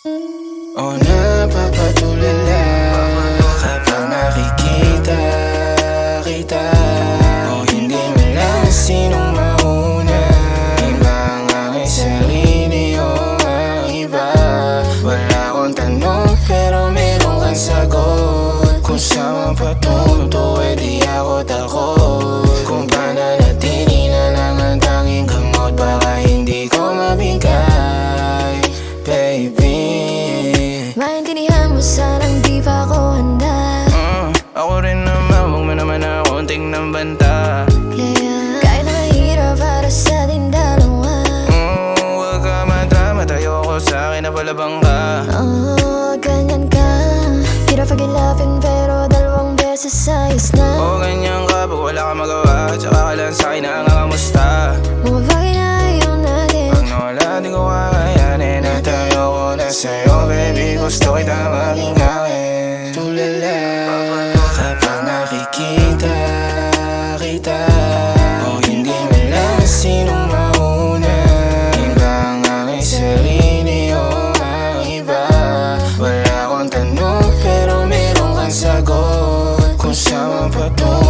O napapatulala Kapag nakikita kita O hindi mo lang sinong mauna. Iba ang aking sarili o ang iba. Wala akong tanong pero meron kang sagot. Kung saan patunto eh di ako Yeah Kahit mahirap para sa ating dalawa. Mm, huwag ka madrama, tayo ako sa akin na palabang ka. Oh, ganyan ka. Hirap pagilapin pero dalawang beses ayos na. O ganyan ka, pag wala ka magawa Tsaka ka lang sa'kin na nga kamusta Mga bagay na ayaw natin Pag nawala, di ko kakayanin. At tayo ko na sa'yo, baby Gusto kita maging Salvador.